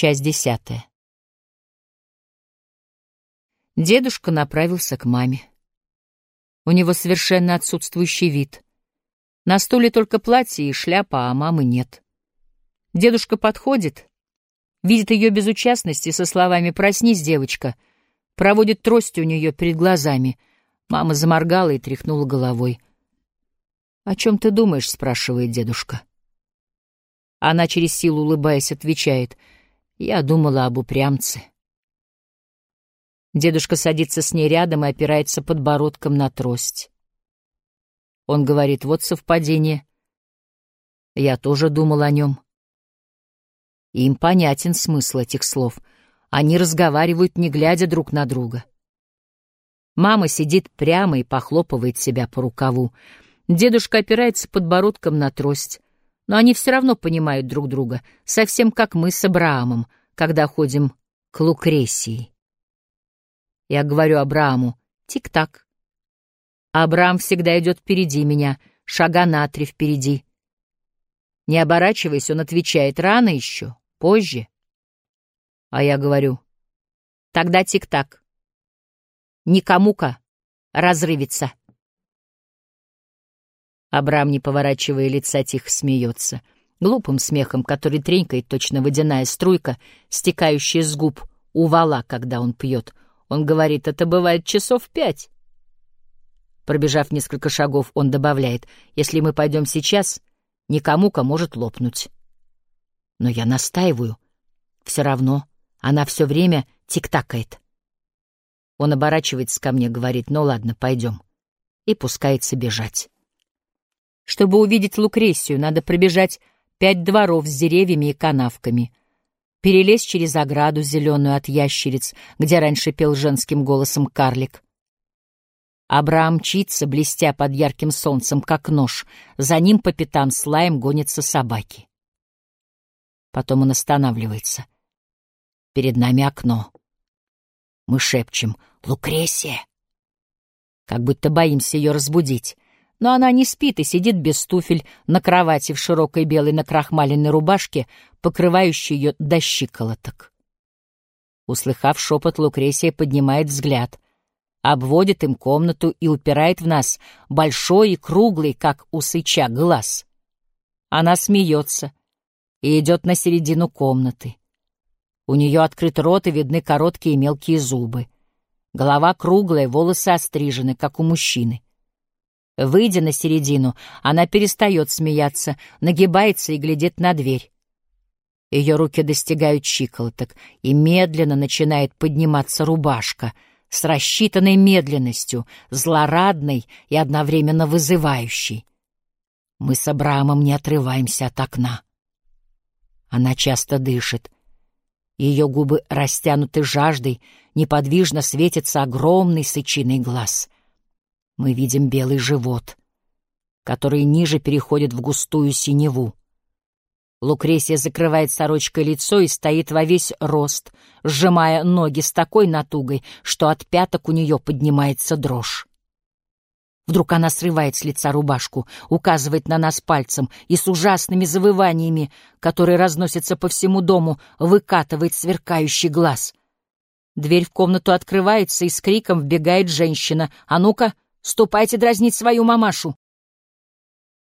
Часть десятая. Дедушка направился к маме. У него совершенно отсутствующий вид. На стуле только платье и шляпа, а мамы нет. Дедушка подходит, видит ее безучастность и со словами «Проснись, девочка», проводит трость у нее перед глазами. Мама заморгала и тряхнула головой. «О чем ты думаешь?» — спрашивает дедушка. Она через силу улыбаясь отвечает — я думала об упрямце. Дедушка садится с ней рядом и опирается подбородком на трость. Он говорит, вот совпадение. Я тоже думал о нем. Им понятен смысл этих слов. Они разговаривают, не глядя друг на друга. Мама сидит прямо и похлопывает себя по рукаву. Дедушка опирается подбородком на трость но они все равно понимают друг друга, совсем как мы с Абраамом, когда ходим к Лукресии. Я говорю Абрааму «тик-так». Абрам всегда идет впереди меня, шага на три впереди. Не оборачиваясь, он отвечает «рано еще, позже». А я говорю «тогда тик-так». Никому-ка разрывится. Абрам, не поворачивая лица, тихо смеется. Глупым смехом, который тренькает точно водяная струйка, стекающая с губ у когда он пьет. Он говорит, это бывает часов пять. Пробежав несколько шагов, он добавляет, если мы пойдем сейчас, никому-ка может лопнуть. Но я настаиваю. Все равно она все время тик-такает. Он оборачивается ко мне, говорит, ну ладно, пойдем. И пускается бежать. Чтобы увидеть Лукресию, надо пробежать пять дворов с деревьями и канавками, перелезть через ограду зеленую от ящериц, где раньше пел женским голосом карлик. Абрам мчится, блестя под ярким солнцем, как нож. За ним по пятам с гонятся собаки. Потом он останавливается. Перед нами окно. Мы шепчем «Лукресия!» Как будто боимся ее разбудить но она не спит и сидит без туфель на кровати в широкой белой накрахмаленной рубашке, покрывающей ее до щиколоток. Услыхав шепот, Лукресия поднимает взгляд, обводит им комнату и упирает в нас большой и круглый, как у сыча, глаз. Она смеется и идет на середину комнаты. У нее открыт рот и видны короткие мелкие зубы. Голова круглая, волосы острижены, как у мужчины. Выйдя на середину, она перестает смеяться, нагибается и глядит на дверь. Ее руки достигают щиколоток, и медленно начинает подниматься рубашка с рассчитанной медленностью, злорадной и одновременно вызывающей. Мы с Абраамом не отрываемся от окна. Она часто дышит. Ее губы растянуты жаждой, неподвижно светится огромный сычиный глаз — мы видим белый живот, который ниже переходит в густую синеву. Лукресия закрывает сорочкой лицо и стоит во весь рост, сжимая ноги с такой натугой, что от пяток у нее поднимается дрожь. Вдруг она срывает с лица рубашку, указывает на нас пальцем и с ужасными завываниями, которые разносятся по всему дому, выкатывает сверкающий глаз. Дверь в комнату открывается, и с криком вбегает женщина. «А ну-ка, Ступайте дразнить свою мамашу.